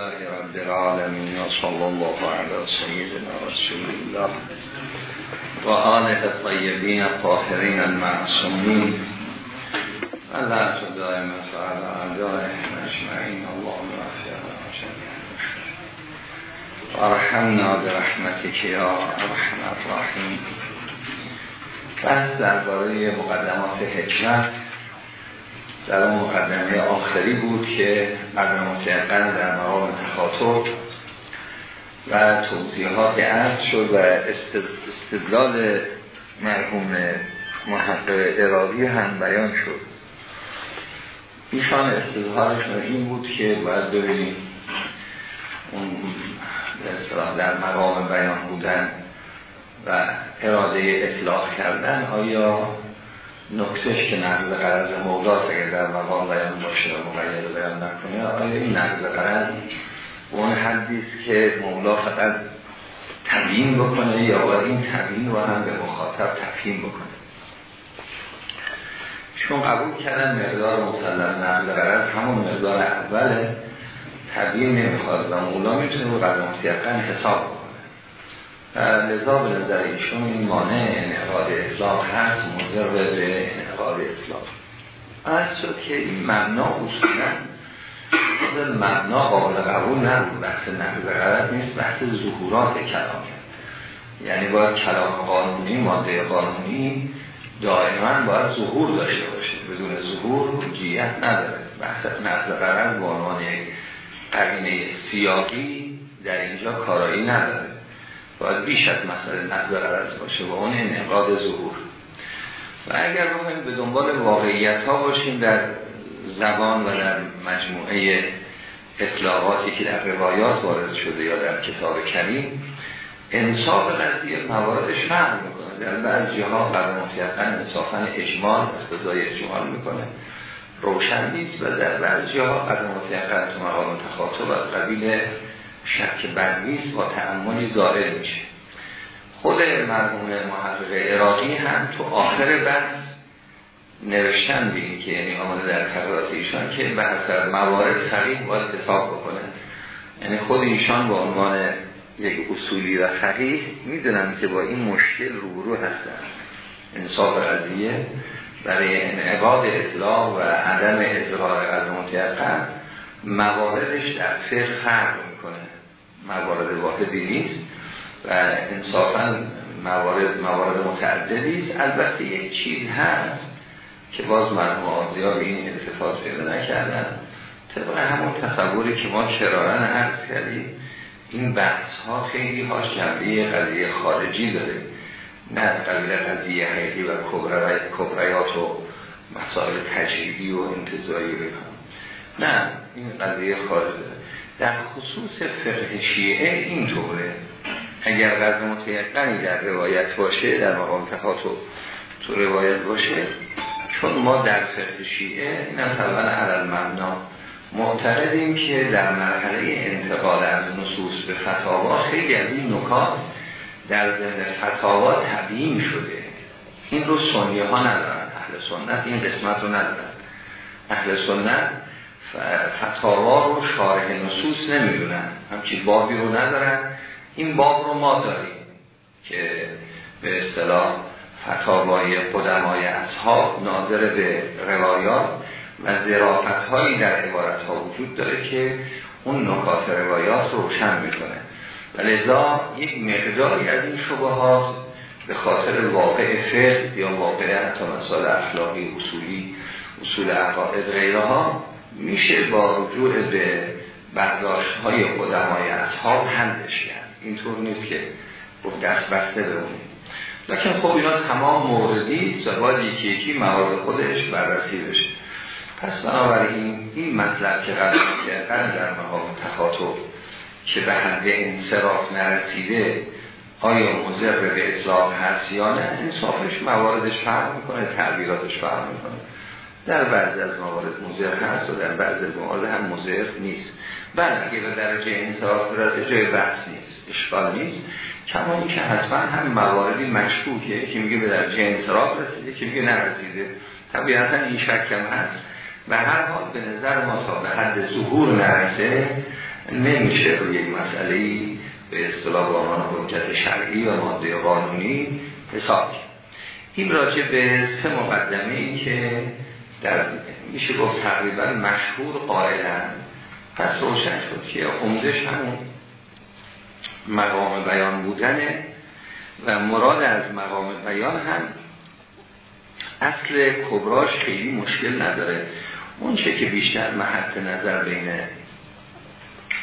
لله رب العالمين وصلى الله على سيدنا رسول الله وآله الطيبين الطاهرين المعصومين ألا تدائم فعلى أعدائهم أجمعين اللهم اغفر وارحمنا برحمتك يا ارحم الراحمين بحث درباره مقدمات حکمت در اون مقدمه آخری بود که قدر متعقن در مقام تخاطب و توضیحات عرض شد و استدلال مرحوم محقق ارادی هم بیان شد. ایشان استدلالشون این بود که باید ببینیم اون در مقام بیان بودن و اراده اطلاق کردن آیا نکتش که نقل قرض موضاست اگر در مقام بیان باشه و مقید بیان نکنه آیا این نقل قرض اون حدیث که مولا فقط تبیین بکنه یا باید این تبیین رو هم به مخاطب تفهیم بکنه؟ چون قبول کردن مقدار مسلم نقل قرض همون مقدار اوله تبیین نمی‌خواد و مولا می‌تونه قدم یقن حساب بکنه. لذا به نظر ایشون این مانع انعقاد اطلاق هست مضر به انعقاد اطلاق. از شد که این مبنا اصولا مبنا قابل قبول نبود بحث نقض غلط نیست بحث ظهورات کلام. یعنی باید کلام قانونی ماده قانونی دائما باید ظهور داشته باشه. بدون ظهور حجیت نداره. بحث نقض غلط به عنوان قرینه سیاقی در اینجا کارایی نداره. باید بیش از مسئله نقض غرض باشه و اون انعقاد ظهور. و اگر بخوایم به دنبال واقعیت ها باشیم در زبان و در مجموعه اطلاقاتی که در روایات وارد شده یا در کتاب کریم انصاف قضیه مواردش فرق می‌کنه. در بعض ها قرار مطلقا انصافا اجمال اقتضای اجمال می‌کنه. روشن نیست و در بعض ها قرار مطلقا تو مقام تخاطب از قبیل شک بدویست با تعملی ظاهر میشه. خود مرحوم محقق عراقی هم تو آخر بحث نوشتن بین که یعنی آمده در تقرات ایشان که بحث موارد فقیه باید حساب بکنه. یعنی خود ایشان به عنوان یک اصولی و فقیه می‌دونن که با این مشکل روبرو هستن. انصاف قضیه برای انعقاد اطلاق و عدم اظهار از متیقن مواردش در فقه فرق می‌کنه. موارد واحدی نیست و انصافا موارد موارد متعددی است. البته یک چیز هست که باز مرحوم آزیا به این التفاظ پیدا نکردن. طبق همون تصوری که ما کرارن عرض کردیم این بحث ها خیلی هاش جنبه قضیه خارجی داره. نه از قبیل قضیه حقیقی و کبریات و مسائل تجریبی و انتظاری بکنم. نه این قضیه خارج داره. در خصوص فقه شیعه اینطوره اگر قضا متیقنی در روایت باشه در مقام تخاطب تو روایت باشه چون ما در فقه شیعه این طبعا علال مبنا معتقدیم که در مرحله انتقال از نصوص به فتاوا خیلی از این نکات در ذهن فتاوا تبیین شده. این رو سنیه ها ندارن. اهل سنت این قسمت رو ندارن. اهل سنت فتاوا رو شارح نصوص نمی‌دونن. همچی بابی رو ندارن. این باب رو ما داریم که به اصطلاح فتاوای قدمای اصحاب ناظر به روایات و ذرافت هایی در عبارت ها وجود داره که اون نکات روایات رو روشن می‌کنه. و لذا یک مقداری از این شبهات به خاطر واقع فقه یا واقع حتی مسائل اخلاقی اصولی اصول عقاید غیرها میشه با رجوع به برداشت های قدمای اصحاب حلش کرد اینطور نیست که گفت دست بسته بمونیم. لیکن خب اینا تمام موردی باید یکی یکی موارد خودش بررسی بشه. پس بنابراین این مطلب که قرار کردن در مقام تخاطب که به حد انصراف نرسیده آیا مضر به اطلاق هست یا نه انصافش مواردش فرق می‌کنه تعبیراتش فرق می‌کنه. در بعضی از موارد مضر هست و در بعضی از موارد هم مضر نیست. اگه به درجه انصراف برسه جای بحث نیست اشکال نیست. کما که حتما هم مواردی مشکوکه که میگه به درجه انصراف رسیده که میگه نرسیده. طبیعتا این شکم هست. و هر حال به نظر ما تا به حد ظهور نرسه نمیشه روی یک مسئله به اصطلاح آنان حجت شرعی یا ماده قانونی حساب این راجع به سه مقدمه ای که در میشه گفت تقریبا مشهور قائلن. پس روشن شد که عمدش همون مقام بیان بودنه و مراد از مقام بیان هم اصل کبراش خیلی مشکل نداره. اون چه که بیشتر محط نظر بین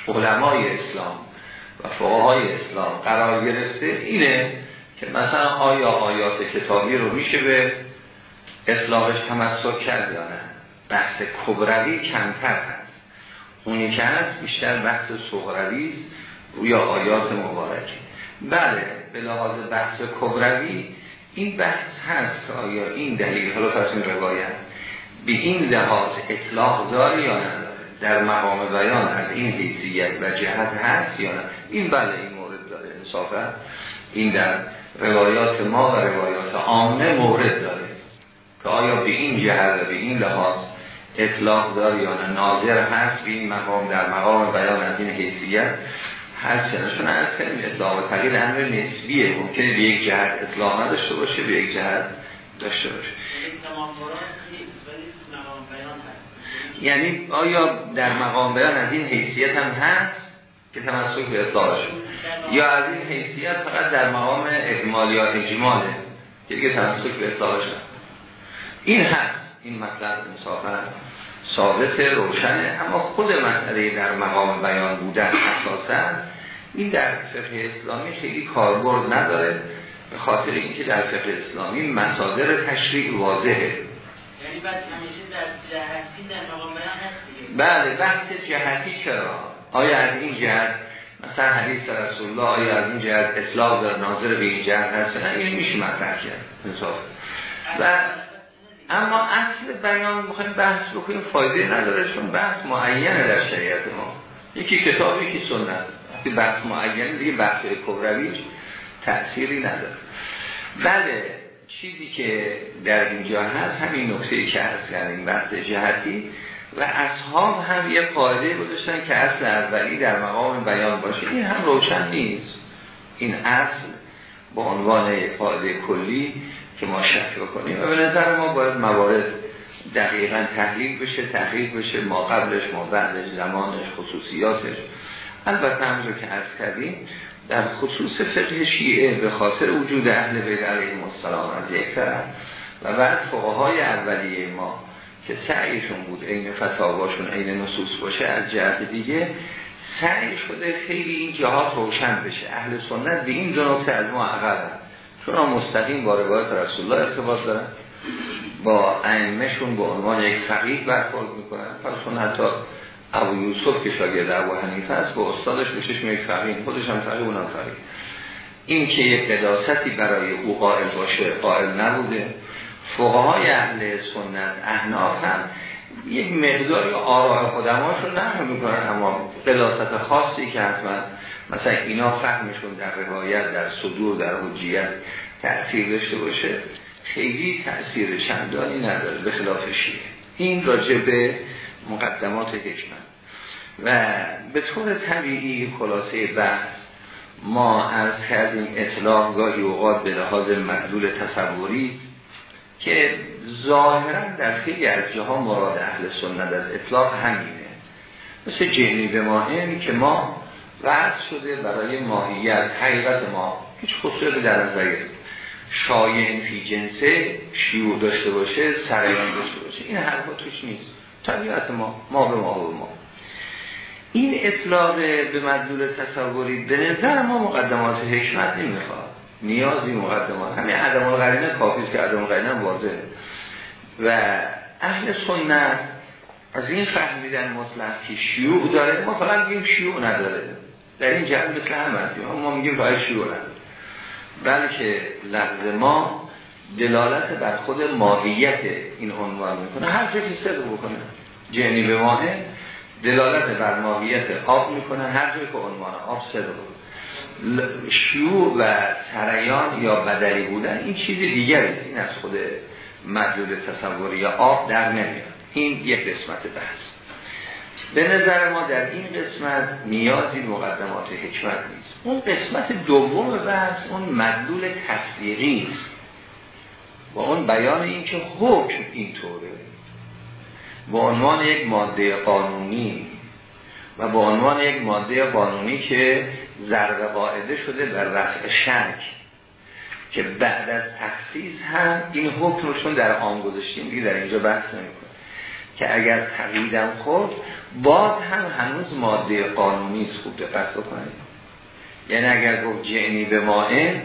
علمای اسلام و فقهای اسلام قرار گرفته اینه که مثلا آیا آیات کتابی رو میشه به اطلاقش تمسک کرد یا نه؟ بحث کبروی کمتر هست. اونی که هست بیشتر بحث صغروی روی آیات مبارکه بله به لحاظ بحث کبروی این بحث هست آیا این دلیل حالا پس این روایت به این لحاظ اطلاق داری یا نداره در مقام بیان از این حیثیت و جهت هست یا نه؟ این بله این مورد داره انصافا. این در روایات ما و روایات عامه مورد داره. که آیا به این جهت و به این لحاظ اطلاق داره یا نه؟ ناظر هست به این مقام در مقام بیان از این حیثیت؟ هست چون از کنیم اطلاق و تغییر امر نسبیه. ممکنه به یک جهت اطلاق نداشته باشه به یک جهت داشته باشه. یعنی آیا در مقام بیان از این حیثیت هم هست که تمسک به اطلاق شد یا از این حیثیت فقط در مقام اجمالیات اجماله که دیگه تمسک به اطلاق شد این هست این مطلب انصافا ثابت روشنه. اما خود مسئله در مقام بیان بودن اساسا این در فقه اسلامی خیلی کاربرد نداره به خاطر اینکه در فقه اسلامی مصادر تشریع واضحه. یعنی بعد همیشه در جهتی در مقام بیان هست بله بحث جهتی چرا؟ آیا از این جهت مثلا حدیث رسول الله آیا از این جهت اصلاح در ناظر به این جهت هست؟ نه این میشه مطرح کرد انصاف. و اما اصل بیان می‌خوایم بحث بکنیم فایده نداره چون بحث معینه در شریعت ما. یکی کتاب یکی سنت. وقتی بحث معینه دیگه بحث کبروی تأثیری نداره. بله چیزی که در اینجا هست همین نکته که هست کردیم بحث جهتی و اصحاب هم یه قاعده گذاشتن که اصل اولی در مقام بیان باشه. این هم روشن نیست. این اصل با عنوان قاعده کلی که ما شک بکنیم. و به نظر ما باید موارد دقیقا تحلیل بشه تحلیل بشه ما قبلش ما بعدش زمانش خصوصیاتش. البته همونجور که عرض کردیم در خصوص فقه شیعه به خاطر وجود اهل بیت علیهم السلام از یک طرف و بعد فقهای اولیه ما که سعیشون بود عین فتاواشون عین نصوص باشه از جهت دیگه سعی شده خیلی این جهات روشن بشه. اهل سنت به این نکته از ما عقب چون مستقیم با روایت رسول الله ارتباط دارن. با ائمهشون به عنوان یک فقیه برخورد می‌کنن. فرسون حتی ابو یوسف که شاگرد ابو حنیفه است با استادش بشش یک فقیه خودش هم فقیه اونم فقیه. این که یک قداستی برای او قائل باشه قائل نبوده. فقهای اهل سنت احناف هم یک مقداری آراه خودماشون نقل می‌کنن اما قداست خاصی که حتما مثلا اینا فهمشون در روایت در صدور در حجیت تأثیر داشته باشه. خیلی تأثیر چندانی نداره به خلاف شیعه. این راجع به مقدمات حکمت. و به طور طبیعی خلاصه بحث ما از کردیم اطلاق گاهی اوقات به لحاظ مدلول تصوری که ظاهرا در خیلی از جاها مراد اهل سنت از اطلاق همینه. مثل جنی به ماهن که ما وعد شده برای ماهیت. حقیقت ما هیچ خصوصی در نظر شایع فی جنسه شیوع داشته باشه سریان داشته باشه این حرفا توش نیست. طبیعت ما ما به ما به ما. این اطلاق به مدلول تصوری به نظر ما مقدمات حکمت نمی‌خواد. نیازی مقدمات. همین عدم القرینه کافیست که عدم القرینه واضحه. و اهل سنت از این فهمیدن مطلق که شیوع داره ما فقط میگیم شیوع نداره. در این جهت مثل هم هستیم. ما میگیم شیوع نداره بلکه لفظ ما دلالت بر خود ماهیت این عنوان می‌کنه. هر جایی صدق بکنه. جنی به ماه دلالت بر ماهیت آب می‌کنه. هر جایی که عنوان آب صدق شیوع و سریان یا بدلی بودن این چیز دیگری این از خود مدلول تصوری یا آب در نمیاد. این یک قسمت بحث. به نظر ما در این قسمت نیازی مقدمات حکمت نیست. اون قسمت دوم بحث اون مدلول تصدیقی است. با اون بیان این که حکم اینطوره. با عنوان یک ماده قانونی و با عنوان یک ماده قانونی که ضرب قاعده شده بر رفع شک که بعد از تخصیص هم این حکم رو چون در آن گذاشتیم دیگه در اینجا بحث نمی‌کنه که اگر تقییدم خورد باز هم هنوز ماده قانونی است. خوب دقت بکنید. یعنی اگر گفت جعنی به مائن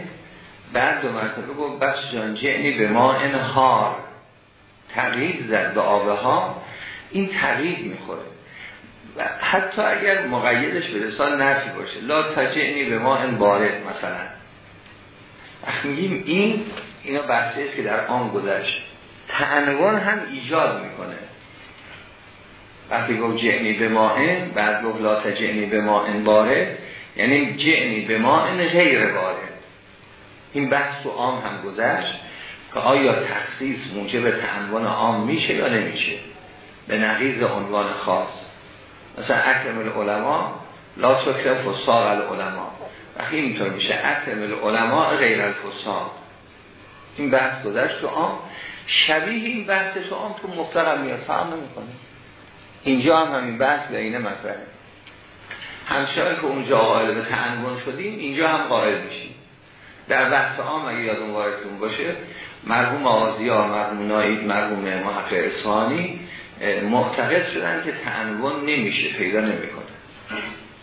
بعد دو مرتبه گفت بس جان جعنی به مائن هار. تقیید زد به آبه ها این تقیید می‌خوره. و حتی اگر مقیدش به لسان نفی باشه لا تجعنی به مائن بارد مثلا. میگیم این اینا بحثی است که در آن گذشت. تنوان هم ایجاد می‌کنه. وقتی گفت جعنی به ماهن بعد گفت لا تجعنی به ماهن باره. یعنی جعنی به ماهن غیر باره. این بحث تو عام هم گذشت که آیا تخصیص موجب تنوان عام میشه یا نمیشه؟ به نقیض عنوان خاص. مثلا اکرم العلماء لا تکرم فساق العلماء. وقتی اینطور میشه اکرم العلماء غیر الفساق. این بحث گذشت تو عام. شبیه این بحث تو عام تو مفتقم میاد فهم نمی‌کنه. اینجا هم همین بحث به اینه مطرحه. همچنان که اونجا قائل به تنگون شدیم اینجا هم قائل میشیم. در بحث عام اگه یادون واردتون باشه مرحوم آزیا مرحوم نایید مرحوم محقق اصفهانی معتقد شدن که تنگون نمیشه پیدا نمی‌کنه.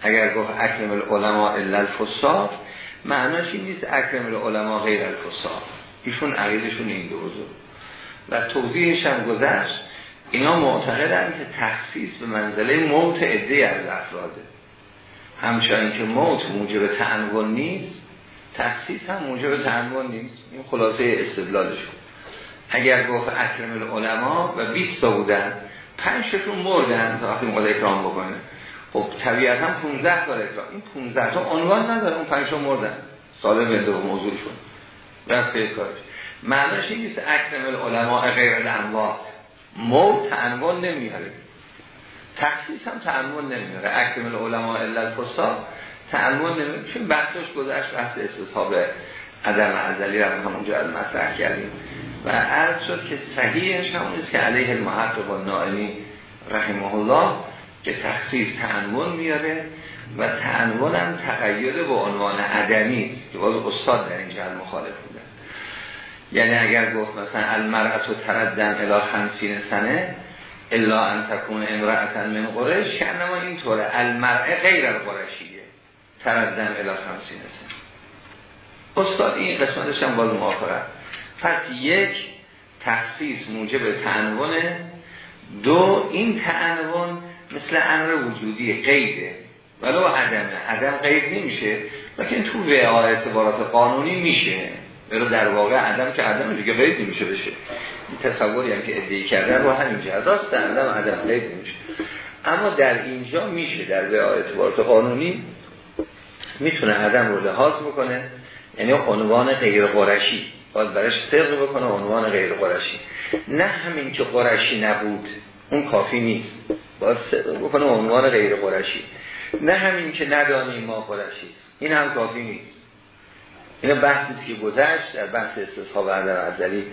اگر گفت اکرم العلماء الا الفساد معناش این نیست اکرم العلماء غیر الفساد. ایشون عقیدشون این دوزو و توضیحش هم گذشت. اینا معتقدن که تخصیص به منزله موت عده از افراده. همچنین که موت موجب تنوان نیست تخصیص هم موجب تنوان نیست. این خلاصه استدلالشون اگر گفت اکرم العلماء و 20 تا بودن 5 تاشون مردن تا وقتی موقع اکرام بکنه. خب طبیعتا 15 تا اکرام. این 15 تا عنوان نداره اون 5 تا مردن. سالم موضوع شد رفت کارش. معنیش این نیست اکرم العلماء غیر الانواع موت تنوان نمیاره. تخصیص هم تنوان نمیاره. اکرم العلماء الا الفساد تنوان نمیاره. چون بحثش گذشت بحث استصحاب عدم ازلی رو همونجا از مطرح کردیم. و عرض شد که صحیحش همون است که علیه المحقق و نائمی رحمه الله که تخصیص تنوان میاره و تنوان هم تقید به عنوان عدمی است که باز استاد در این جهت مخالف یعنی اگر گفت مثلا المرأت و تردن الا خمسین سنه الا ان تکون من قرش که انما اینطوره. المرأه غیر القرشیه تردن الا خمسین سنه. استاد این قسمتش هم باز موافقه پس یک تخصیص موجب تنوانه دو این تنوان مثل امر وجودی قیده. ولو عدمه. عدم قید نمیشه. لیکن تو وعا اعتبارات قانونی میشه. برو در واقع عدم که عدم دیگه قید نمیشه بشه. این تصوری هم که ادعی کردن رو همین جهت راست عدم عدم قید نمیشه. اما در اینجا میشه در وعا اعتبارات قانونی می‌تونه عدم رو لحاظ بکنه یعنی عنوان غیر قرشی باز برش صدق بکنه عنوان غیر قرشی نه همین که قرشی نبود اون کافی نیست. باز صدق بکنه عنوان غیر قرشی نه همین که ندانیم ما قرشی این هم کافی نیست. این بحثی که گذشت در بحث استصحاب عدم ازلی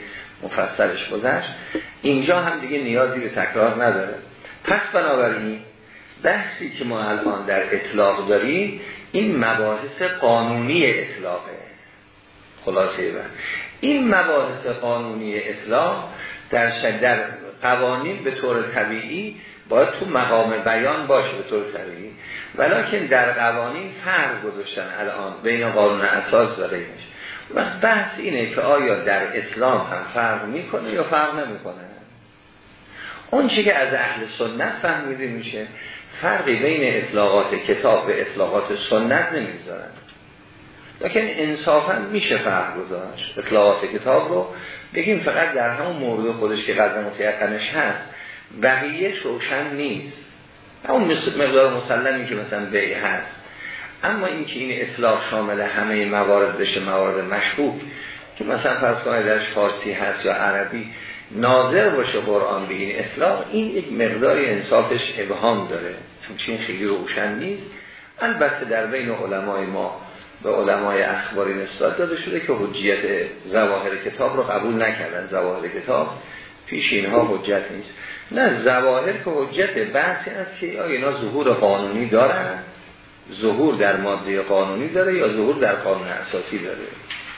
مفصلش گذشت. اینجا هم دیگه نیازی به تکرار نداره. پس بنابراین بحثی که ما الان در اطلاق داریم این مباحث قانونی اطلاقه. خلاصه بر. این مباحث قانونی اطلاق در در قوانین به طور طبیعی باید تو مقام بیان باشه به طور طبیعی. ولیکن در قوانین فرق گذاشتن الان بین قانون اساس و غیرش و بحث اینه که آیا در اسلام هم فرق می‌کنه یا فرق نمی‌کنه؟ اون چی که از اهل سنت فهمیده میشه فرقی بین اطلاقات کتاب و اطلاقات سنت نمی‌ذارن لیکن انصافا میشه فرق گذاشت. اطلاقات کتاب رو بگیم فقط در همون مورد خودش که قدر متیقنش هست بقیه روشن نیست. همون مقدار مسلمی که مثلا بیع هست. اما اینکه این اطلاق شامل همه موارد بشه موارد مشکوک که مثلا کنید درش فارسی هست یا عربی ناظر باشه قرآن به این اصلاح این یک مقداری انصافش ابهام داره. همچین خیلی روشن نیست. البته در بین علمای ما به علمای اخباری نسبت داده شده که حجیت زواهر کتاب رو قبول نکردن. زواهر کتاب پیش اینها حجت نیست. نه زواهر که حجت بحثی است که آیا اینا ظهور قانونی دارن؟ ظهور در ماده قانونی داره یا ظهور در قانون اساسی داره؟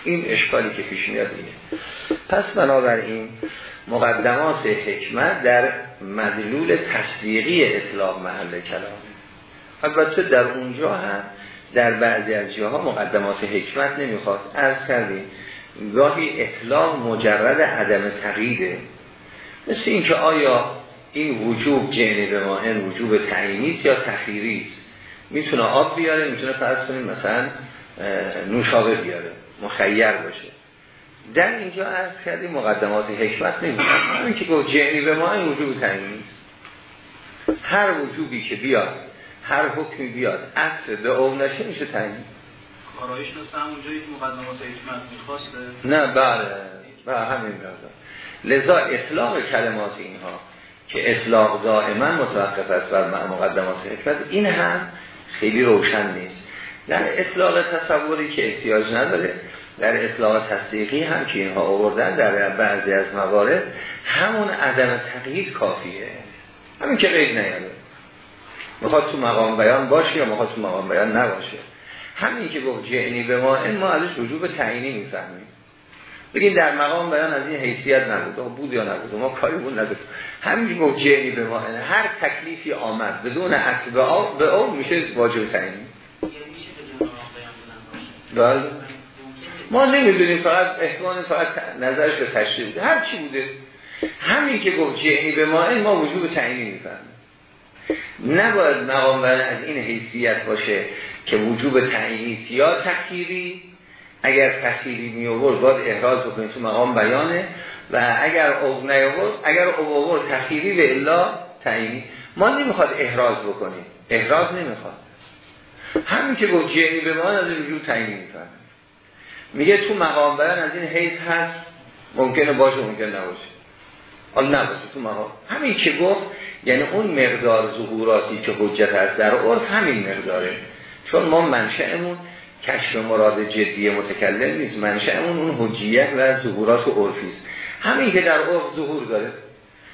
این اشکالی که پیش میاد اینه. پس بنابراین مقدمات حکمت در مدلول تصدیقی اطلاق محل کلام. البته در اونجا هم در بعضی از جاها مقدمات حکمت نمی‌خواد. عرض کردیم گاهی اطلاق مجرد عدم تقییده مثل اینکه آیا این وجوب به ما این وجوب تعیینی یا تخییری است می‌تونه آب بیاره می‌تونه فرض کنیم مثلا نوشابه بیاره مخیر باشه. در اینجا عرض کردیم مقدمات حکمت نمی‌دونم همین که گفت جعنی به ما این وجوب تعیینی هر وجوبی که بیاد هر حکمی بیاد اصل به او نشه میشه تعیین کارایش نست همونجایی که مقدمات حکمت می‌خواسته؟ نه بله. بله همین برده لذا اطلاق کلمات اینها که اطلاق دائما متوقف است بر مقدمات حکمت. این هم خیلی روشن نیست. در اطلاق تصوری که احتیاج نداره در اطلاق تصدیقی هم که اینها آوردن در بعضی از موارد همون عدم تقیید کافیه. همین که قید نیاده می‌خواد تو مقام بیان باشه یا می‌خواد تو مقام بیان نباشه. همین که گفت جعنی به ما این ما ازش وجوب تعیینی می‌فهمیم. بگین در مقام بیان از این حیثیت نبود بود یا نبود؟ ما کاری بود نداریم همین گفت جعنی به ما هر تکلیفی آمد بدون اصل به او, میشه واجب تعیینی بله. ما نمی‌دونیم فقط احتمال فقط نظرش به تشریح بوده. هر چی بوده. همین که گفت جعنی به ما ما وجوب تعیینی می‌فهمیم نباید مقام از این حیثیت باشه که وجوب تعیینی یا تخییری اگر تخییری می آورد باید احراز بکنید تو مقام بیانه. و اگر او نیاورد اگر او آورد تخییری و الا تعیینی ما نمی‌خواد احراز بکنیم. احراز نمی‌خواد. همین که گفت جنی به ما از وجود تعیینی می‌فهمه میگه تو مقام بیان از این حیث هست. ممکنه باشه ممکن نباشه. حال نباشه تو مقام. همین که گفت یعنی اون مقدار ظهوراتی که حجت هست در عرف همین مقداره. چون ما منشأمون کشف مراد جدی متکلم نیست. منشأمون اون حجیت و ظهورات و عرفی است. همین که در عرف ظهور داره.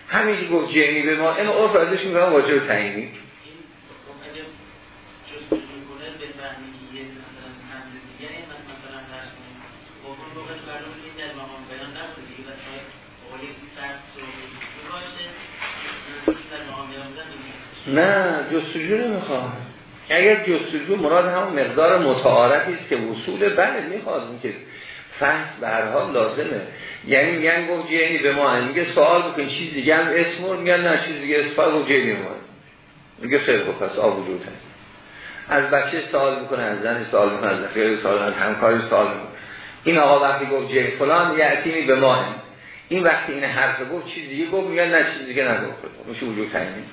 همین که گفت جنی به ما این عرف ازش میگم واجب تعیینی نه جستجو نمی‌خواد اگر جستجو مراد هم مقدار متعارفی است که وصول بله می‌خواد. که فحص به هر حال لازمه. یعنی میگن گفت جنی به ما میگه سوال بکن چیز دیگه هم اسم میگن نه چیز دیگه اسم گفت جنی ما میگه خیلی خوب پس آب وجود از بچه سوال می‌کنه از زن سوال می‌کنه از رفیق سوال از همکاری سوال می‌کنه. این آقا وقتی گفت جنی فلان یعتیمی به ما. این وقتی این حرف گفت چیز دیگه گفت میگن نه چیز دیگه نگفت. میشه وجود تعیین.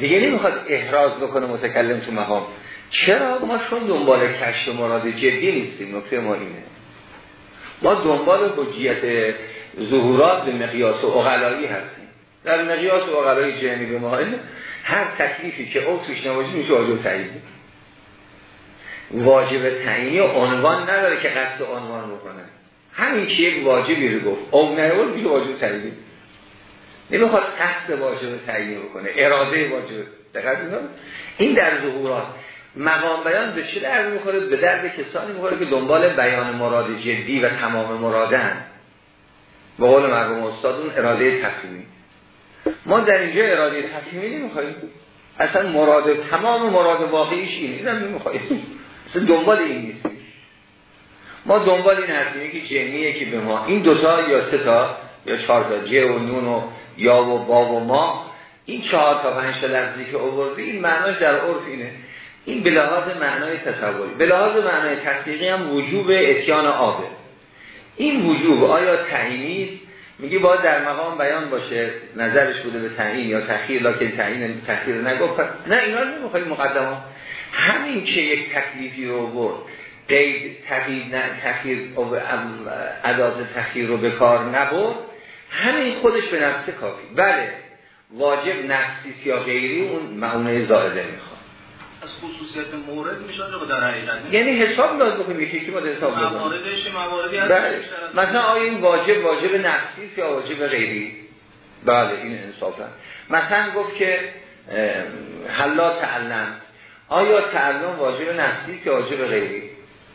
دیگه نمی‌خواد احراز بکنه متکلم تو مقام. چرا ما چون دنبال کشف مراد جدی نیستیم؟ نکته ما اینه. ما دنبال حجیت ظهورات به مقیاس و اغلایی هستیم. در مقیاس و اغلایی جهنی به ما هر تکلیفی که او توش نباشه میشه واجب تعیین. واجب تعیینی عنوان نداره که قصد عنوان بکنه. همین که یک واجبی رو گفت. او نهول میشه واجب تعیینی نمی‌خواد قصد واجب تعیین بکنه اراده واجب دقیق این در ظهورات مقام بیان به چه درد می‌خوره؟ به درد کسانی می‌خوره که دنبال بیان مراد جدی و تمام مرادن. به قول مرحوم استادون اراده تفهیمی ما در اینجا اراده تفهیمی نمی‌خوایم اصلا مراد تمام مراد واقعیش اینه اینم نمی‌خوایم اصلا دنبال این نیستیم ما دنبال این هستیم که جنیه که به ما این دوتا یا سه تا یا چهار تا جه و نون و یا و با و ما. این چهار تا پنج تا لفظی که آوردی این معناش در عرف اینه. این به لحاظ معنای تصوری به لحاظ معنای تصدیقی هم وجوب اتیان آبه این وجوب آیا تعیینی میگه باید در مقام بیان باشه. نظرش بوده به تعیین یا تخییر لکن تعیین تخییر نگفت. نه اینا رو نمی‌خوایم مقدمه. همین که یک تکلیفی رو برد قید تخییر نه تخییر تخییر رو به کار نبرد همین خودش به نفس کافی. بله. واجب نفسی یا غیری اون معونه زائده می‌خواد. از خصوصیت مورد میشه رو در حقیقت یعنی حساب لازم بکنیم یکی که ما حساب بکنیم مواردش مواردی هست بله. مثلا آیا این واجب واجب نفسی یا واجب غیری؟ بله این انصافا. مثلا گفت که حلا تعلم. آیا تعلم واجب نفسی یا واجب غیری؟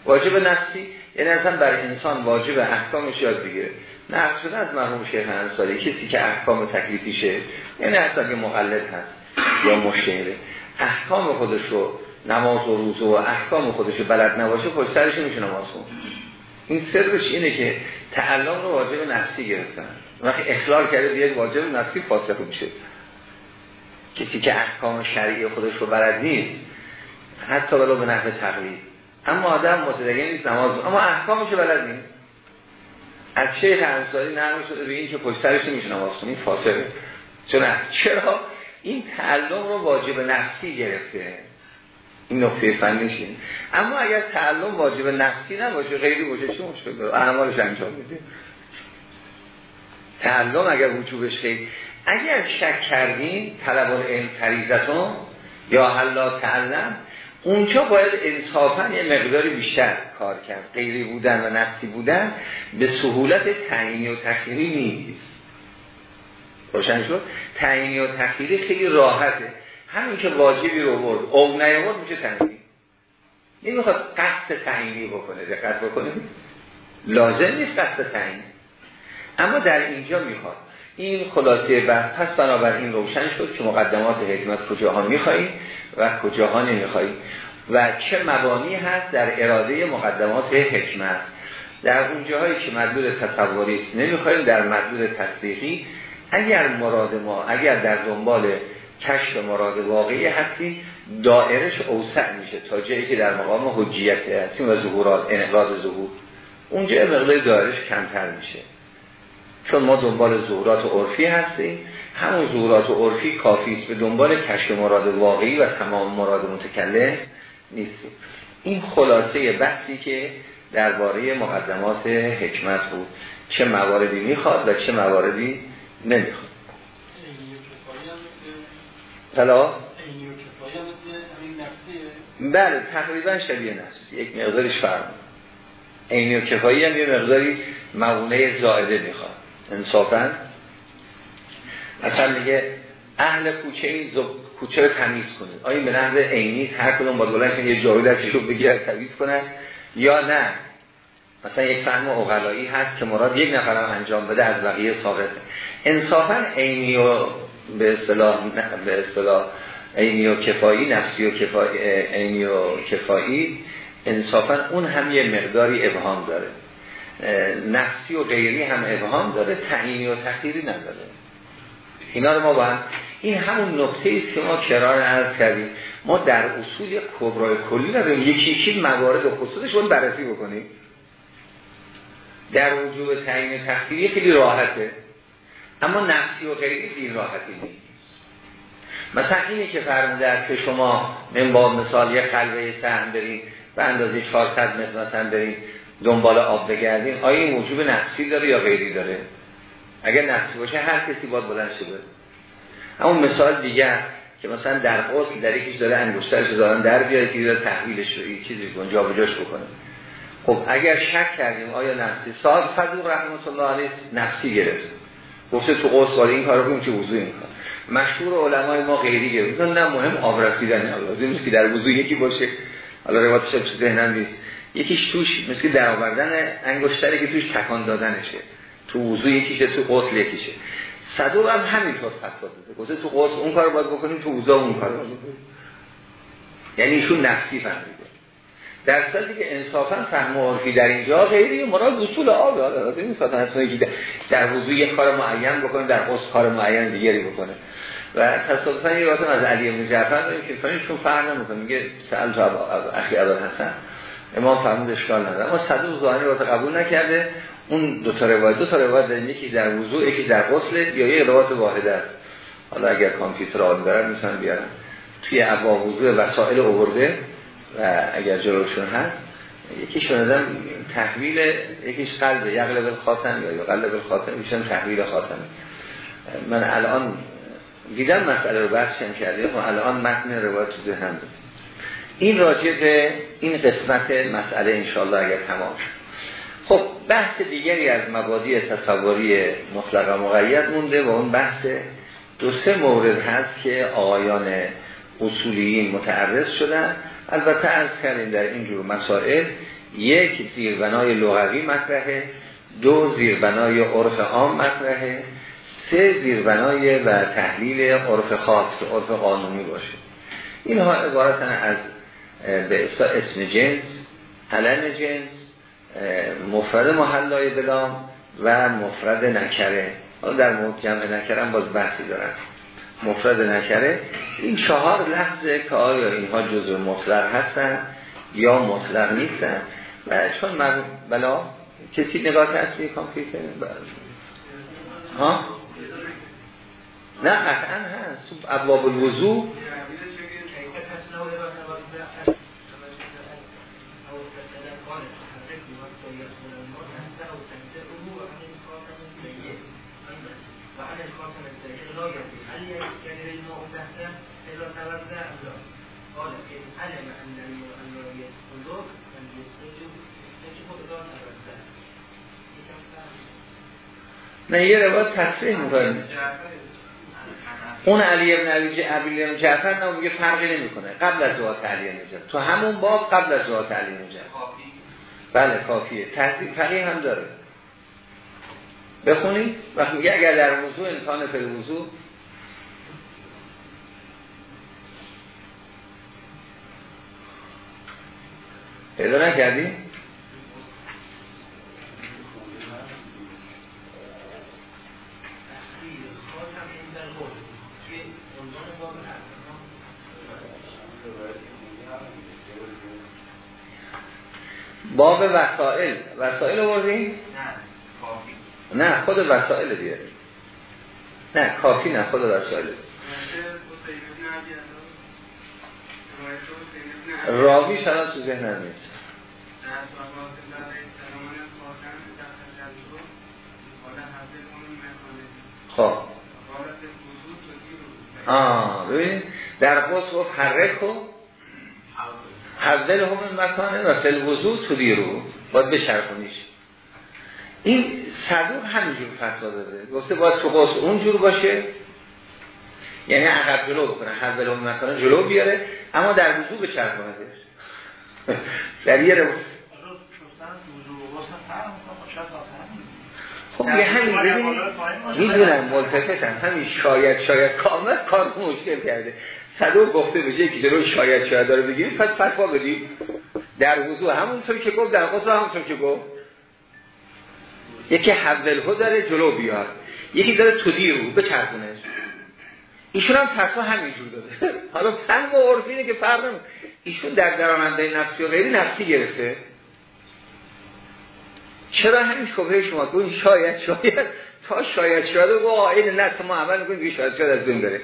واجب نفسی یعنی اصلا بر انسان واجب احکامش یاد بگیره. نقل شده از مرحوم شیخ انصاری کسی که احکام تکلیفیشه یعنی اصلا که مقلد هست یا مشتهره احکام خودش رو نماز و روزه و احکام خودش رو بلد نباشه پشت سرش میشه نماز کن این سرش اینه که تعلم رو واجب نفسی گرفتن. وقتی اخلال کرده بیاد واجب نفسی فاسق میشه. کسی که احکام شرعی خودش رو بلد نیست حتی ولو به نحو تقلید. اما آدم متدین نیست نماز اما احکامش بلد نیست. از شیخ انصاری نقل شده به این که پشت سرش نمیشه نماز این فاسقه چون چرا؟ این تعلم رو واجب نفسی گرفته. این نقطه فنیش اما اگر تعلم واجب نفسی نباشه غیری باشه. چه مشکل داره؟ اعمالش انجام میده. تعلم اگر وجوبش خیلی اگر شک کردین طلب العلم فریضتون یا حلا تعلم اونجا باید انصافا یه مقداری بیشتر کار کرد. غیری بودن و نفسی بودن به سهولت تعیینی و تخیری نیست. روشن شد؟ تعیینی و تخییری خیلی راحته. همین که واجبی رو برد. او نیورد میشه تعیینی نمی‌خواد قصد تعیینی بکنه دقت بکنه لازم نیست قصد تعیین. اما در اینجا می‌خواد. این خلاصه بحث پس بنابراین روشن شد که مقدمات حکمت کجاها میخواییم و کجاها نمیخواییم و چه مبانی هست در اراده مقدمات حکمت. در اون که مدلول تصوری نمی‌خوایم در مدلول تصدیقی. اگر مراد ما اگر در دنبال کشف مراد واقعی هستیم دائرش اوسع میشه تا جایی که در مقام حجیت هستیم و ظهورات انقراض ظهور. اونجا مقدار دائرش کمتر میشه. چون ما دنبال ظهورات عرفی هستیم. همون ظهورات عرفی کافی است به دنبال کشف مراد واقعی و تمام مراد متکلم نیستیم این خلاصه بحثی که درباره مقدمات حکمت بود. چه مواردی می‌خواد و چه مواردی نمی‌خواد. حالا؟ بله تقریبا شبیه نفس یک مقدارش فرم عینی و کفایی هم یه مقداری مغونه زائده می‌خواد. انصافا. مثلا میگه اهل کوچه این زب... کوچه رو تمیز کنید. آیا به نحو عینی هر کدوم با بلند یه جایی در رو بگیر تمیز کنن یا نه. مثلا یک فهم اقلایی هست که مراد یک نفر هم انجام بده از بقیه ثابته انصافا عینی و به اصطلاح به اصطلاح عینی و کفایی نفسی و کفایی عینی و کفایی انصافا اون هم یه مقداری ابهام داره. نفسی و غیری هم ابهام داره تعیینی و تخییری نداره اینا رو ما با هم این همون نقطه است که ما کرار عرض کردیم. ما در اصول کبرای کلی نداریم. یکی یکی موارد و خصوصش رو بررسی بکنیم. در وجود تعیین تخییری خیلی راحته. اما نفسی و غیری دین راحتی نیست. مثلا اینه که فرموده که شما من با مثال یک قلبه سهم بریم به اندازه 400 متر مثلا بریم دنبال آب بگردیم آیا این وجوب نفسی داره یا غیری داره؟ اگر نفسی باشه هر کسی باید بلند شده اما مثال دیگر که مثلا در قصد در یکیش داره انگشترش دارن در بیاره که داره تحویلش رو چیزی کن جا بجاش بکنه. خب اگر شک کردیم آیا نفسی صاحب فضل رحمت الله علیه نفسی گرفت. گفته تو قصد ولی این کارو کنیم که وضوع این کن مشهور علمای ما غیری گرفت. نه مهم آب رسیدن لازم نیست که در وضوع یکی باشه. حالا روایتش چه ذهنم نیست. یکیش توش مثل در آوردن انگشتری که توش تکان دادنشه. تو وضو یکیشه تو قتل یکیشه. صدوق هم همینطور فتوا داده گفته تو قتل اون کار باید بکنیم تو وضو اون کار باید بکنیم یعنی ایشون نفسی فهمیده. در صورتی که انصافا فهم عرفی در اینجا غیری مراد وصول آب حالا نیست اصلا که در وضو یک کار معین بکنه در قصد کار معین دیگری بکنه. و تصادفا یه از علی بن داریم که فهمشون فهم نمی‌کنه. میگه سأل تو اخی ابو حسن امام فرمود اشکال نداره. اما صدوق ظاهری رو قبول نکرده. اون دو تا روایت دو تا روایت داریم. یکی در وضوع یکی در غسل یا یه روایت واحده است. حالا اگر کامپیوتر آن دارن می‌تونن بیارن. توی ابواب وضوع وسائل آورده و اگر جلوشون هست یکی شنیدم تحویل یکیش قلب یقلب خاتم یا قلب خاتم میشن تحویل خاتم من الان دیدم مسئله رو بحثم کردیم و الان متن روایت تو هم این راجع به این قسمت مسئله انشالله اگر تمام شد. خب بحث دیگری از مبادی تصوری مطلق مقید مونده و اون بحث دو سه مورد هست که آقایان اصولیین متعرض شدن. البته از کردیم در اینجور مسائل یک زیربنای لغوی مطرحه دو زیربنای عرف عام مطرحه سه زیربنای و تحلیل عرف خاص که عرف قانونی باشه. اینها عبارتن از به اسم جنس علم جنس مفرد محلای بلام و مفرد نکره. در جمع نکره هم باز بحثی دارن مفرد نکره این چهار لحظه که آیا اینها جزء مطلق هستن یا مطلق نیستن؟ و چون من بلا کسی نگاه کرد توی کامپیوتر؟ ها؟ نه قطعا هست. ابواب الوضوع نه یه روایت تصریح میکنه. اون علی ابن علی ابن جعفر نه میگه فرقی نمی‌کنه. قبل از زوات علی نجات تو همون باب قبل از زوات علی نجات بله کافیه. تصریح فقیه هم داره. بخونی؟ وقتی میگه اگر در وضوع انسان فر وضوع پیدا نکردی؟ باب وسائل. وسائل آوردیم؟ نه کافی. نه خود وسائل بیاریم نه کافی نه خود وسائل. راوی شران تو ذهنم نیست. خب. آه ببین در قصد گفت حرک و حول هم مکانه و فل وضوع تو دیرو باید بشرخونیش این صدوق همینجور فتوا داده. گفته باید تو قصد اونجور باشه. یعنی عقب جلو بکنه حول هم مکانه جلو بیاره اما در وضوع بچرخونهش در یه خب یه همین ببینید می‌دونم ملتفتم همین شاید شاید کامل کار مشکل کرده. صدور گفته بشه که جلو شاید شاید داره بگیریم پس فتوا بدیم. در وضوع همونطور که گفت در غسل همونطور که گفت. یکی حفظ داره جلو بیار یکی داره تدیر رو به چرخونش ایشون هم فتوا همینجور داده حالا فهم و عرف اینه که فرق ایشون در دراننده نفسی و غیری نفسی گرفته. چرا همین شبه شما که شاید شاید. تا شاید شاید و این نه ما عمل می‌کنیم که شاید شاید از بین بره.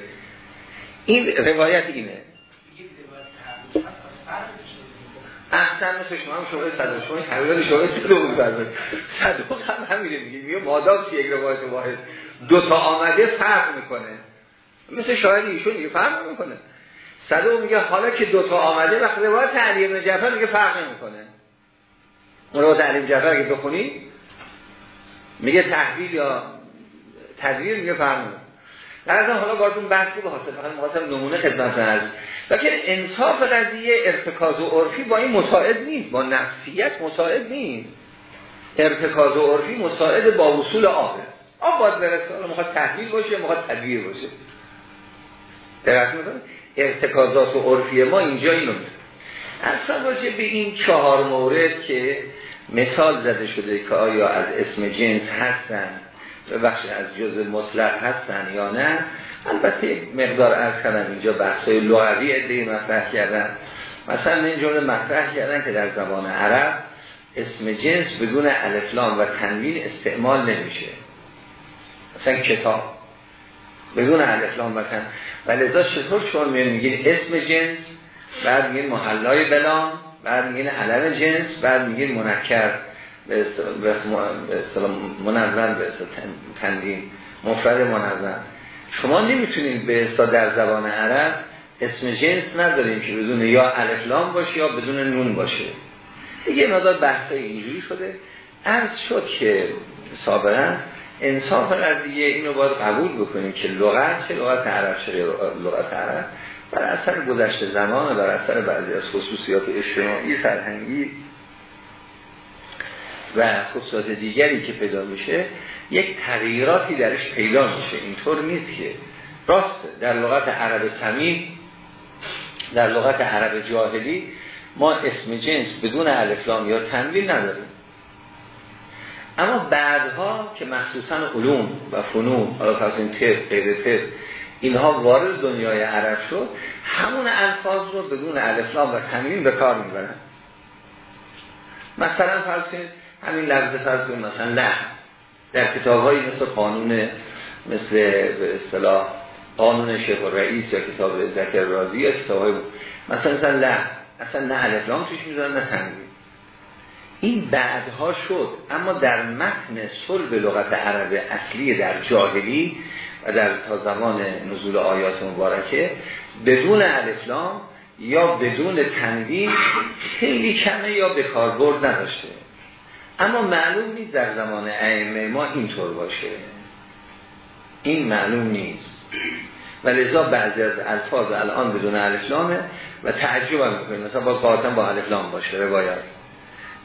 این روایت اینه. احسن مثل شما هم شبه صدق شما حقیقت شبه صدق بود صدق هم همینه میگه میگه مادام که یک روایت واحد؟ دو تا آمده فرق می‌کنه. مثل شاید ایشون میگه فرق می‌کنه صدق میگه حالا که دو تا آمده وقت روایت علی بن جعفر میگه فرق نمی‌کنه. روایت علی جعفر اگه بخونی میگه تحویل یا تدویر میگه نمی‌کنه در از حالا بارتون بحثی به حاصل فقط مقاسم نمونه خدمت هست لیکن انصاف قضیه ارتکاز و عرفی با این مساعد نیست با نفسیت مساعد نیست. ارتکاز و عرفی مساعد با وصول آب آب باید برسه حالا می‌خواد تحلیل باشه می‌خواد تدویر باشه. ارتکازات و عرفی ما اینجا اینو اصلا باشه به این چهار مورد که مثال زده شده که آیا از اسم جنس هستن بخش از جز مطلق هستن یا نه البته مقدار از کردن اینجا بحثای لغوی ادهی مطرح کردن. مثلا این جمله مطرح کردن که در زبان عرب اسم جنس بدون الفلام و تنوین استعمال نمیشه. مثلا کتاب. بدون الفلام و تنوین و لذا چطور شما میگین اسم جنس بعد میگین محلای بلان بعد میگین علم جنس بعد میگین منکر. به اصطلاح منظم به تنظیم. مفرد منظم. شما نمی‌تونید به اصطلاح در زبان عرب اسم جنس نداریم که بدون یا الفلام باشه یا بدون نون باشه. دیگه مدار بحث اینجوری شده. عرض شد که سابقا انصاف دیگه اینو باید قبول بکنیم که لغت چه؟ لغت عرب چه؟ لغت عرب. بر اثر گذشته زمان بر اثر بعضی از خصوصیات اجتماعی فرهنگی و خصوصیات دیگری که پیدا میشه یک تغییراتی درش پیدا میشه. اینطور نیست که راست در لغت عرب سمیم در لغت عرب جاهلی ما اسم جنس بدون الفلام یا تنویل نداریم. اما بعدها که مخصوصا علوم و فنون حالا این تف غیر تف اینها وارد دنیای عرب شد همون الفاظ رو بدون الفلام و تنوین به کار می‌برن. مثلا فرض همین لفظ فرض مثلا نه در کتاب های مثل قانون مثل به اصطلاح قانون شیخ رئیس یا کتاب ذکر رازی یا کتاب های مثلا مثلا له اصلا نه الفلام توش می‌ذارن نه تنوین این بعدها شد اما در متن صلب لغت عرب اصلی در جاهلی و در تا زمان نزول آیات مبارکه بدون الفلام یا بدون تنوین خیلی کمه یا به کاربرد نداشته. اما معلوم نیست در زمان ائمه ما اینطور باشه. این معلوم نیست. و لذا بعضی از الفاظ الان بدون الفلامه و تعجب هم می‌کنیم. مثلا با قاطن با الفلام باشه روایت.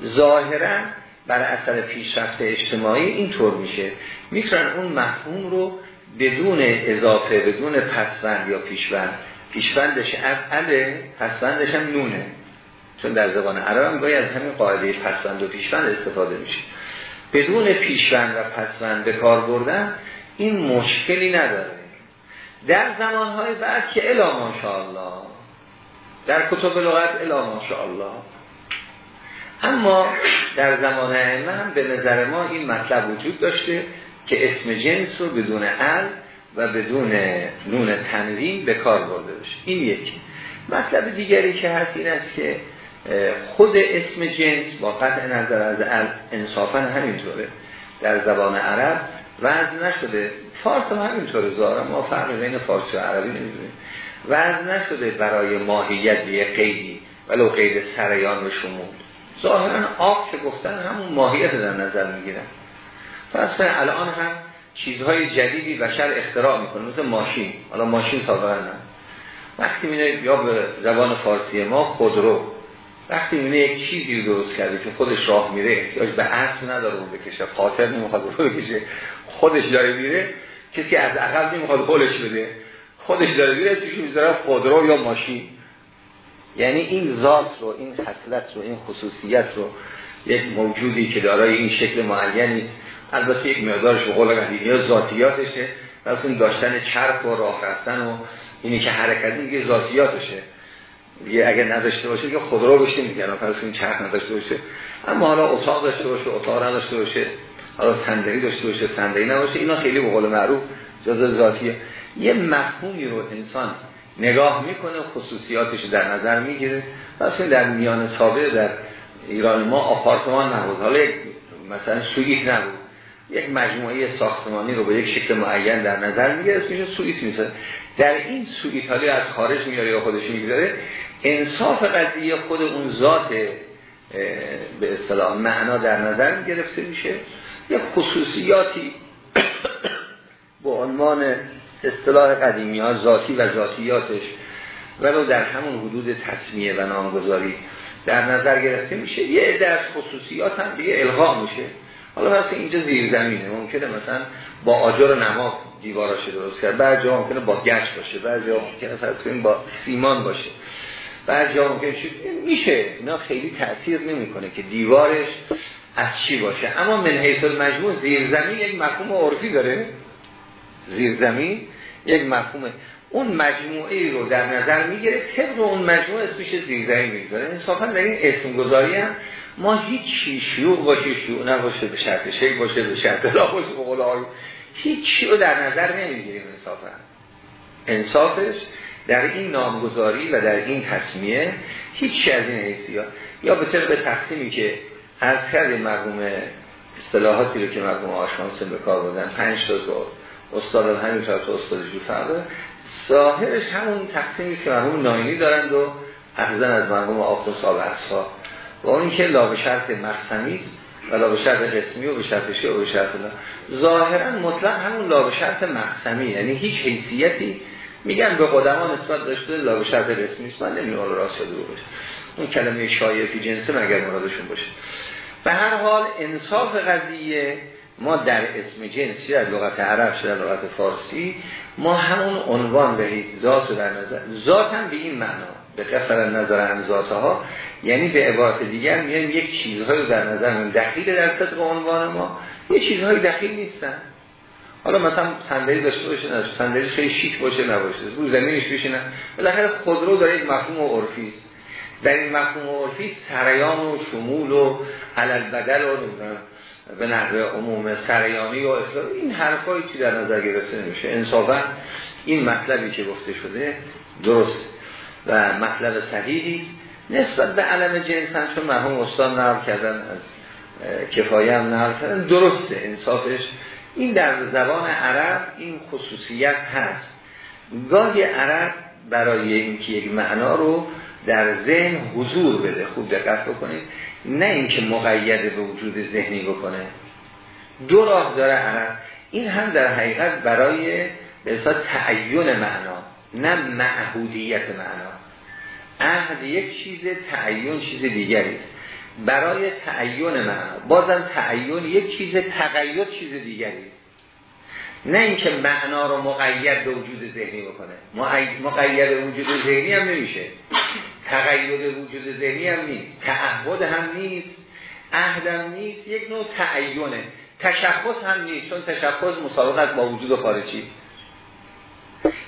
ظاهرا بر اثر پیشرفت اجتماعی اینطور میشه. می‌تونن اون مفهوم رو بدون اضافه بدون پسوند یا پیشوند. پیشوندش افعله پسوندش هم نونه. چون در زبان عرب هم گاهی از همین قاعده پسوند و پیشوند استفاده میشه. بدون پیشوند و پسوند به کار بردن این مشکلی نداره. در زمانهای بعد که الا ماشاءالله در کتب لغت الا ماشاءالله. اما در زمان ائمه هم به نظر ما این مطلب وجود داشته که اسم جنس رو بدون ال و بدون نون تنوین به کار برده بشه. این یک. مطلب دیگری که هست این است که خود اسم جنس با قطع نظر از ال انصافا همینطوره در زبان عرب. وزن نشده. فارس هم همینطوره. زاره ما فرق بین فارسی و عربی نمی‌دونیم. وزن نشده برای ماهیت به قیدی ولو قید سریان و شمول. ظاهرا آب که گفتن همون ماهیت در نظر می‌گیرن. پس الان هم چیزهای جدیدی بشر اختراع می‌کنه مثل ماشین. حالا ماشین سابقا نه. وقتی میینه یا به زبان فارسی ما خودرو. وقتی میینه یک چیزی رو درست کرده که خودش راه میره احتیاج به اصل نداره اون بکشه خاطر نمی‌خواد رو بکشه خودش داره میره کسی از عقب نمی‌خواد قولش بده. خودش داره میره چیزی می‌ذاره خودرو یا ماشین. یعنی این ذات رو این خصلت رو این خصوصیت رو یک موجودی که دارای این شکل معینی البته یک مقدارش به قول قدیمی یا ذاتیاتشه. پس این داشتن چرخ و راه رفتن و اینی که حرکتی میگه ذاتیاتشه. یه اگر نداشته باشه که خودرو بشه میگن پس این چرخ نداشته باشه. اما حالا اتاق داشته باشه اتاق نداشته باشه. حالا صندلی داشته باشه صندلی نباشه. اینا خیلی به قول معروف جز ذاتیه. یه مفهومی رو انسان نگاه می‌کنه خصوصیاتش در نظر می‌گیره. پس در میان سابق در ایران ما آپارتمان نبود. حالا مثلا سویت نبود. یک مجموعه ساختمانی رو به یک شکل معین در نظر می‌گیره میشه سویت میشه در این سویت حالی از خارج میاره یا خودش می‌گذاره انصاف قضیه خود اون ذات به اصطلاح معنا در نظر گرفته میشه. یک خصوصیاتی به عنوان اصطلاح قدیمی ها ذاتی و ذاتیاتش ولو در همون حدود تصمیه و نامگذاری در نظر گرفته میشه. یه در خصوصیات هم دیگه الغا میشه. حالا پس اینجا زیر زمینه ممکنه مثلا با آجر و نماک دیواراش درست کرد. بعد جا ممکنه با گچ باشه. بعد جا ممکنه فرض با سیمان باشه. بعد جا ممکنه میشه. اینا خیلی تاثیر نمی‌کنه که دیوارش از چی باشه. اما من حیث المجموع زیر زمین یک مفهوم عرفی داره. زیر زمین یک مفهوم اون مجموعه رو در نظر می‌گیره. طبق اون مجموعه اسمش زیرزمین می‌گذاره. انصافا در این اسم گذاری هم ما هیچ شیوع باشه شیوع نباشه به شرط شیع باشه به شرط لا باشه به هیچ چی رو در نظر نمی‌گیریم انصافا. انصافش در این نامگذاری و در این تصمیه هیچ از این حیثیات یا به طبق تقسیمی که از کرد مرحوم اصطلاحاتی رو که مرحوم آشانسن به کار بودن پنج تا استاد همین تا تو استادشو فرده ظاهرش همون تقسیمی که مرحوم ناینی دارند و اخذن از مرحوم آفتو صاحب اصفا و اون که لا به شرط مقسمی و لا به شرط قسمی و به شرط و به شرط ظاهرا مطلق همون لا به شرط مقسمی یعنی هیچ حیثیتی. میگن به قدما نسبت داشته لا به شرط قسمی است من نمی‌دونم راست رو باشه. اون کلمه شایع فی جنسه مگر مرادشون باشه. به هر حال انصاف قضیه ما در اسم جنسی در لغت عرب شده لغت فارسی ما همون عنوان به ذات رو در نظر ذات هم به این معنا. به قصر نظر ها یعنی به عبارت دیگر میگن یک چیزهایی در نظر من دخیل در صدق عنوان ما یه چیزهایی دخیل نیستن. حالا مثلا صندلی داشته باشه نه صندلی خیلی شیک باشه نباشه رو زمینش بشینه. بالاخره خودرو داره یک مفهوم عرفی است. در این مفهوم عرفی سریان و شمول و علل بدل و به نحوه عموم سریانی و اصلاح این حرفایی چی در نظر گرفته نمیشه. انصافا این مطلبی که گفته شده درست و مطلب صحیحی نسبت به علم جنس هم چون مرحوم استاد نقل کردن از کفایه هم نقل کردن درسته انصافش. این در زبان عرب این خصوصیت هست. گاهی عرب برای اینکه یک معنا رو در ذهن حضور بده. خوب دقت بکنید. نه اینکه مقید به وجود ذهنی بکنه. دو راه داره عرب. این هم در حقیقت برای به تعین معنا نه معهودیت معنا. عهد یک چیز تعین چیز دیگری. برای تعین معنا بازم تعین یک چیز تقید چیز دیگری. نه اینکه معنا رو مقید به وجود ذهنی بکنه. مقید وجود ذهنی هم نمیشه. تقید وجود ذهنی هم نیست. تعهد هم نیست. عهد هم نیست. یک نوع تعینه. تشخص هم نیست چون تشخص مسابقت با وجود خارجی.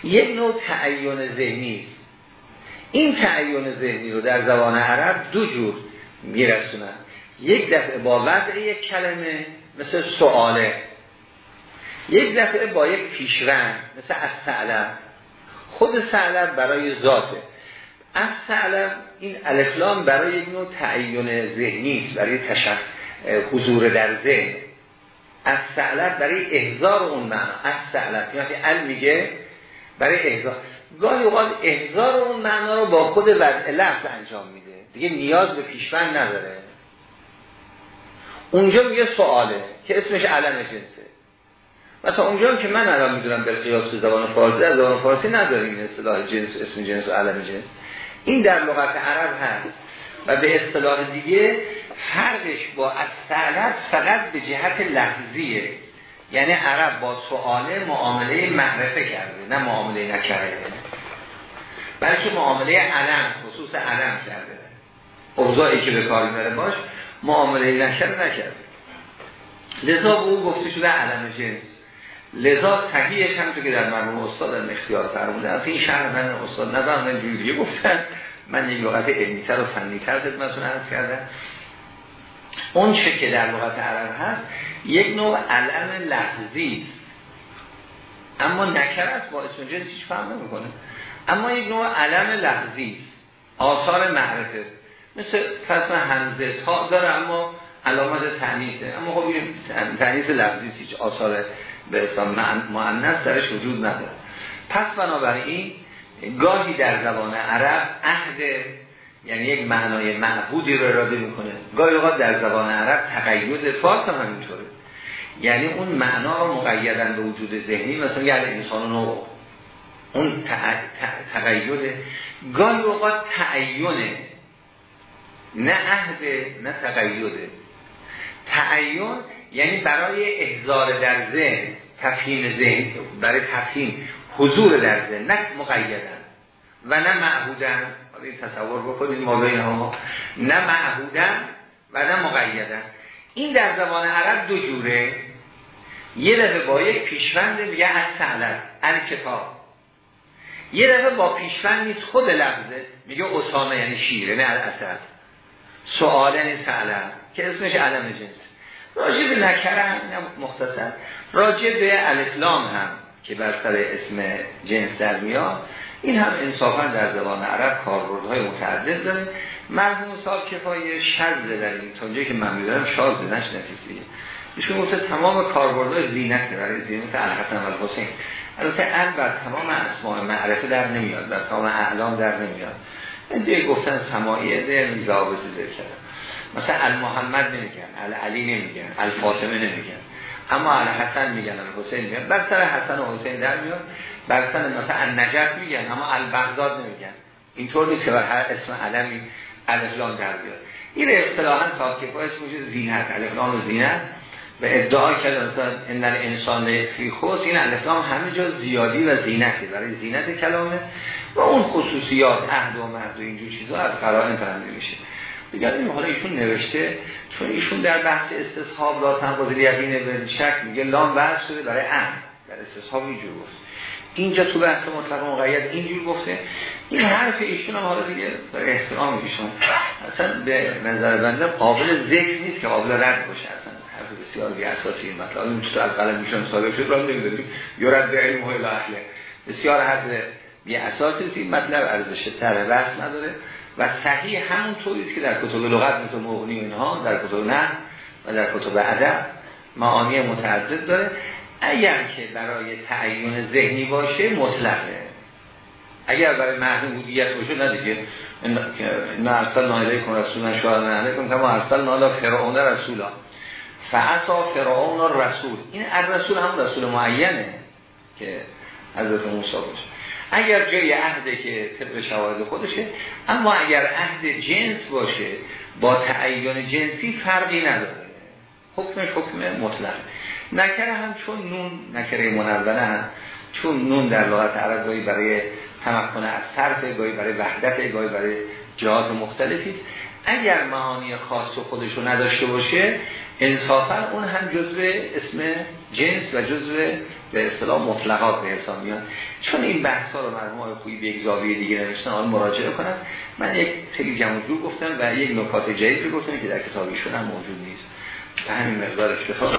یک نوع تعین ذهنی است. این تعین ذهنی رو در زبان عرب دو جور میرسونن. یک دفعه با وضع یک کلمه مثل سواله یک دفعه با یک پیشرن مثل از سعلم خود سعلم برای ذاته. از سعلم این الفلام برای یک نوع تعین ذهنی برای تشخ حضور در ذهن. از سعلم برای احضار اون معنا. از سعلم یعنی ال میگه برای احضار. گاهی اوقات احضار اون معنا رو با خود وضع لفظ انجام میده. دیگه نیاز به پیشوند نداره. اونجا میگه سواله که اسمش علم جنسه. مثلا اونجا که من الان می‌دونم به قیاس زبان فارسی از زبان فارسی نداریم این اصطلاح جنس اسم جنس و علم جنس. این در لغت عرب هست و به اصطلاح دیگه فرقش با از فقط به جهت لحظیه یعنی عرب با سواله معامله معرفه کرده نه معامله نکرده. بلکه معامله علم خصوص علم کرده. اوضاعی که به کار میره باش معامله نکرده نکرده. لذا به او گفته شده علم جنس. لذا صحیحش هم تو که در مرموم استاد اختیار فرموده. از این شهر من استاد نظر من جوریه گفتن. من یک لغت علمیتر و فنیتر خدمتتون عرض کردم. اون چه که در لغت عرب هست یک نوع علم لحظی اما نکر است با اسم جنس هیچ فهم نمی‌کنه. اما یک نوع علم لحظی آثار معرفه. مثل فصل همزه ها داره اما علامت تعنیسه اما خب این تعنیس لفظی هیچ آثار به اسم معنیس درش وجود نداره. پس بنابراین گاهی در زبان عرب عهد یعنی یک معنای معبودی رو اراده می‌کنه. گاهی اوقات در زبان عرب تقید فارس هم همینطوره. یعنی اون معنا رو مقیدن به وجود ذهنی مثلا یعنی انسان نو اون تقید گاهی اوقات تعینه نه عهد نه تقیده تعین یعنی برای احضار در ذهن تفهیم ذهن برای تفهیم حضور در ذهن نه مقیدن. و نه معهودن. این تصور بکنید بین ها نه معهودن و نه مقیدن. این در زبان عرب دو جوره. یه دفعه با یک پیشوند میگه از سهلت کتاب یه دفعه با پیشوند نیست خود لفظه. میگه اسامه یعنی شیره نه اصل سواله نیست علم که اسمش علم جنس. راجع به نکره هم مختصر. راجع به الفلام هم که بر سر اسم جنس در میاد این هم انصافا در زبان عرب کاربردهای متعدد داره. مرحوم صاحب کفایه شرط در این تا که من میدارم شاز نش نفیسیه ایشون گفته تمام کاربردهای زینت برای زینت الحسن و الحسین. البته ال بر تمام اسماء معرفه در نمیاد بر تمام اعلام در نمیاد. دیگه گفتن سماعیه ده ضابط ذکر مثلا المحمد نمیگن العلی نمیگن الفاطمه نمیگن. اما الحسن میگن الحسین میگن. بر سر حسن و حسین در میاد. بر سر مثلا النجف میگن اما البغداد نمیگن. اینطور نیست که بر هر اسم علمی الاسلام در بیاد. این اصطلاحا صاحب کفایه اسمش زینت الاسلام و زینت. و ادعا کرد مثلا ان انسان فی خود این الاسلام همه جا زیادی و زینتی برای زینت کلامه و اون خصوصیات عهد و مرد و اینجور چیزا از قرائن فهمیده میشه. دیگر این حالا ایشون نوشته چون ایشون در بحث استصحاب لا تنقضی یقین به شک میگه لام بحث شده برای عهد در استصحاب اینجور گفت. اینجا تو بحث مطلق مقید اینجور گفته. این حرف ایشون هم حالا دیگه برای احترام ایشون اصلا به نظر بنده قابل ذکر نیست که قابل رد باشه اصلا. حرف بسیار بی اساسی این مطلب. این تو قلم ایشون صادر شد را نمی‌دونیم یورد علم و اهله بسیار حرف بی اساسی این مطلب ارزش تر رفت نداره و صحیح همون طوریست که در کتب لغت مثل مغنی اینها در کتب نه و در کتب ادب معانی متعدد داره. اگر که برای تعیین ذهنی باشه مطلقه. اگر برای محمودیت باشه نه دیگه. نه ارسل نایله کن رسول نشوار نه کن کما ارسل نالا فرعون رسولا. فعصا فرعون رسول. این رسول هم رسول معینه که حضرت موسی باشه. اگر جای عهده که طبق شواهد خودشه اما اگر عهد جنس باشه با تعین جنسی فرقی نداره. حکمش حکم مطلق. نکره هم چون نون نکره منونه هم چون نون در لغت عرب برای تمکن از صرف گاهی برای وحدت گاهی برای جهات مختلفی اگر معانی خاص خودشو نداشته باشه انصافا اون هم جزء اسم جنس و جزء به اصطلاح مطلقات به حساب میاد. چون این بحث رو مرحوم های خویی به یک زاویه دیگه نوشتن آن مراجعه کنن من یک خیلی جمع جور گفتم و یک نکات جدید گفتم که در کتابیشون هم موجود نیست. به همین مقدار اکتفا.